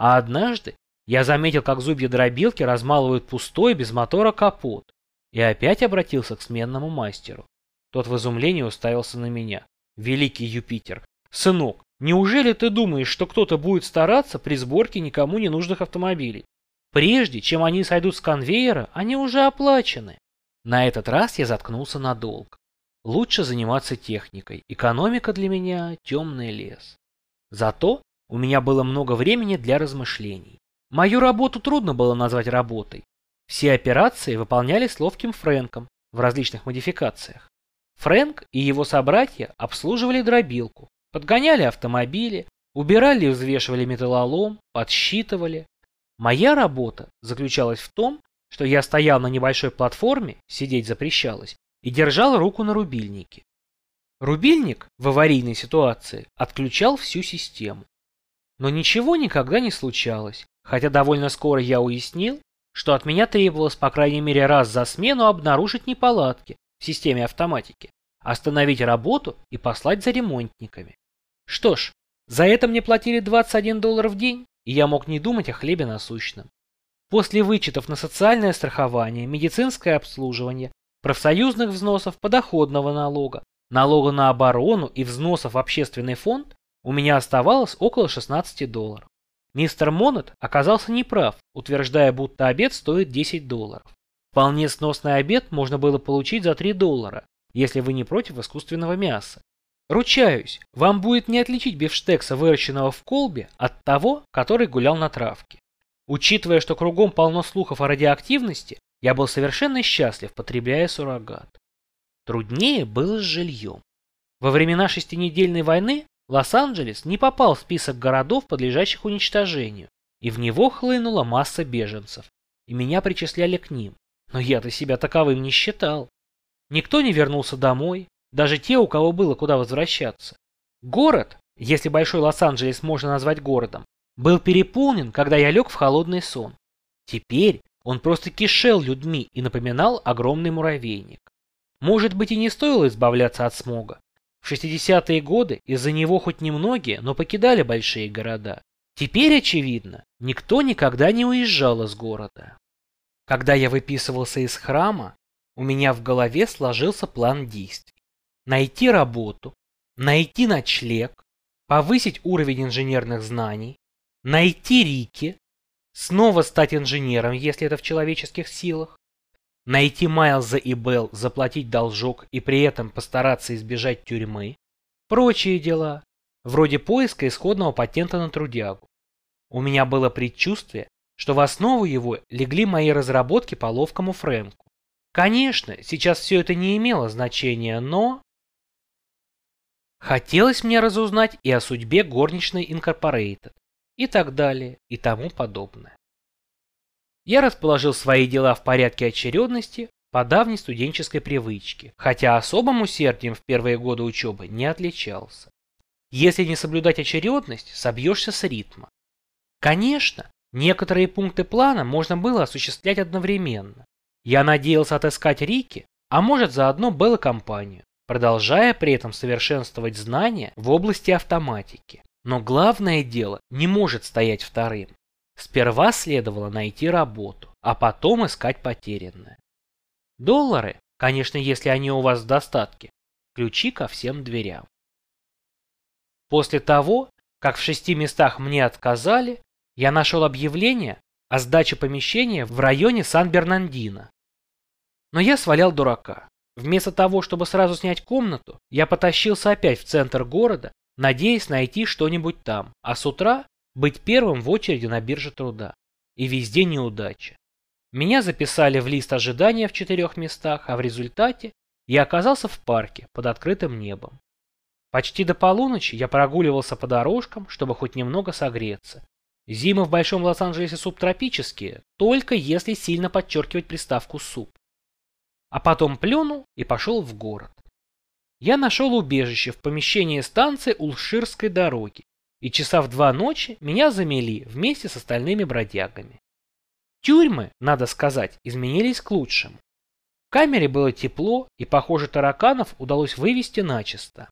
А однажды я заметил, как зубья дробилки размалывают пустой, без мотора капот, и опять обратился к сменному мастеру. Тот в изумлении уставился на меня. «Великий Юпитер! Сынок, неужели ты думаешь, что кто-то будет стараться при сборке никому не нужных автомобилей? Прежде чем они сойдут с конвейера, они уже оплачены». На этот раз я заткнулся надолго. Лучше заниматься техникой. Экономика для меня – темный лес. Зато у меня было много времени для размышлений. Мою работу трудно было назвать работой. Все операции выполнялись ловким Фрэнком в различных модификациях. Фрэнк и его собратья обслуживали дробилку, подгоняли автомобили, убирали и взвешивали металлолом, подсчитывали. Моя работа заключалась в том, что я стоял на небольшой платформе, сидеть запрещалось, и держал руку на рубильнике. Рубильник в аварийной ситуации отключал всю систему. Но ничего никогда не случалось, хотя довольно скоро я уяснил, что от меня требовалось по крайней мере раз за смену обнаружить неполадки в системе автоматики, остановить работу и послать за ремонтниками. Что ж, за это мне платили 21 доллар в день, и я мог не думать о хлебе насущном. После вычетов на социальное страхование, медицинское обслуживание, профсоюзных взносов, подоходного налога, налога на оборону и взносов в общественный фонд у меня оставалось около 16 долларов. Мистер Монет оказался неправ, утверждая, будто обед стоит 10 долларов. Вполне сносный обед можно было получить за 3 доллара, если вы не против искусственного мяса. Ручаюсь, вам будет не отличить бифштекса, выращенного в колбе, от того, который гулял на травке. Учитывая, что кругом полно слухов о радиоактивности, я был совершенно счастлив, потребляя суррогат. Труднее было с жильем. Во времена шестинедельной войны Лос-Анджелес не попал в список городов, подлежащих уничтожению, и в него хлынула масса беженцев, и меня причисляли к ним, но я-то себя таковым не считал. Никто не вернулся домой, даже те, у кого было куда возвращаться. Город, если Большой Лос-Анджелес можно назвать городом, был переполнен, когда я лег в холодный сон. Теперь он просто кишел людьми и напоминал огромный муравейник. Может быть и не стоило избавляться от смога. В 60-е годы из-за него хоть немногие, но покидали большие города. Теперь, очевидно, никто никогда не уезжал из города. Когда я выписывался из храма, у меня в голове сложился план действий. Найти работу, найти ночлег, повысить уровень инженерных знаний, найти Рики, снова стать инженером, если это в человеческих силах, найти Майлза и Белл, заплатить должок и при этом постараться избежать тюрьмы, прочие дела, вроде поиска исходного патента на трудягу. У меня было предчувствие, что в основу его легли мои разработки по ловкому Фрэнку. Конечно, сейчас все это не имело значения, но... Хотелось мне разузнать и о судьбе горничной Инкорпорейтед, и так далее, и тому подобное. Я расположил свои дела в порядке очередности по давней студенческой привычке, хотя особым усердием в первые годы учебы не отличался. Если не соблюдать очередность, собьешься с ритма. Конечно, некоторые пункты плана можно было осуществлять одновременно. Я надеялся отыскать Рики, а может заодно Белла компанию, продолжая при этом совершенствовать знания в области автоматики. Но главное дело не может стоять вторым. Сперва следовало найти работу, а потом искать потерянное. Доллары, конечно, если они у вас в достатке, ключи ко всем дверям. После того, как в шести местах мне отказали, я нашел объявление о сдаче помещения в районе Сан-Бернандино. Но я свалял дурака. Вместо того, чтобы сразу снять комнату, я потащился опять в центр города надеясь найти что-нибудь там, а с утра быть первым в очереди на бирже труда. И везде неудача. Меня записали в лист ожидания в четырех местах, а в результате я оказался в парке под открытым небом. Почти до полуночи я прогуливался по дорожкам, чтобы хоть немного согреться. Зимы в Большом Лос-Анджелесе субтропические, только если сильно подчеркивать приставку «суп». А потом плюнул и пошел в город я нашел убежище в помещении станции Улширской дороги, и часа в два ночи меня замели вместе с остальными бродягами. Тюрьмы, надо сказать, изменились к лучшему. В камере было тепло, и, похоже, тараканов удалось вывести начисто.